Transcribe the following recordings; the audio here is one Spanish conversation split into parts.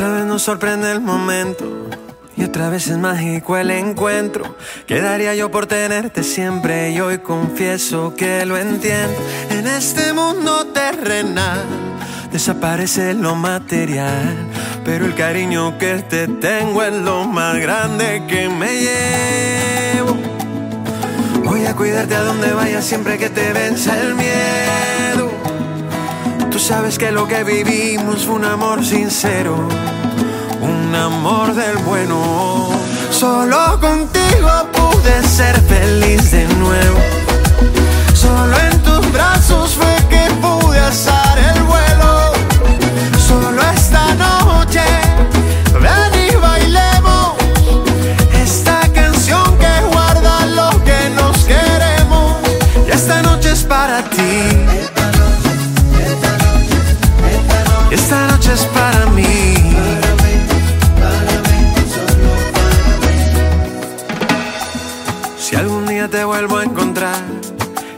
Otra vez nos sorprende el momento. Y otra vez es mágico el encuentro. Quedaría yo por tenerte siempre y hoy confieso que lo entiendo. En este mundo terrenal desaparece lo material, pero el cariño que te tengo es lo más grande que me llevo. Voy a cuidarte a donde vayas siempre que te venza el miedo. Sabes que lo que vivimos fue un amor sincero un amor del bueno. Solo contigo pude ser feliz de nuevo. Solo en tus brazos fue que pude alzar el vuelo. Solo esta noche, ven y bailemos. Esta canción que guarda lo que nos queremos. Y esta noche es para ti. Te vuelvo a encontrar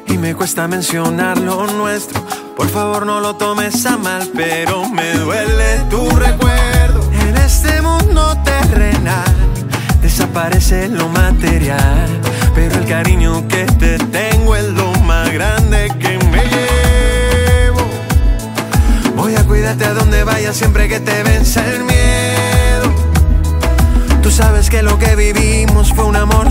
y me cuesta mencionar lo nuestro, por favor no lo tomes a mal, pero me duele tu recuerdo. En este mundo terrenal desaparece lo material, pero el cariño que te tengo es lo más grande que me llevo. Voy a cuidarte a donde vayas siempre que te venza el miedo. Tú sabes que lo que vivimos fue un amor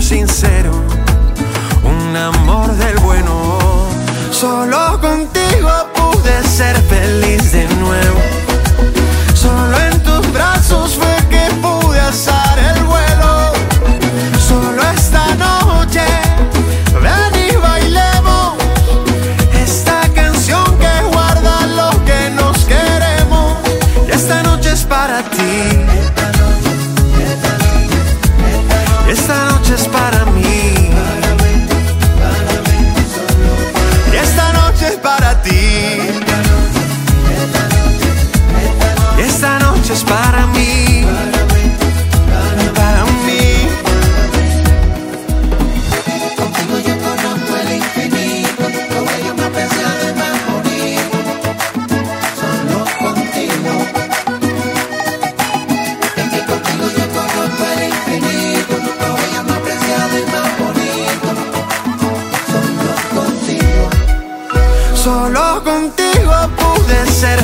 noche es para mí. Para mí. Contigo yo conozco el infinito, lo bello más preciado y más bonito. Solo contigo. Es que contigo yo conozco el infinito, lo bello más preciado y más bonito. Solo contigo. Solo contigo pude ser.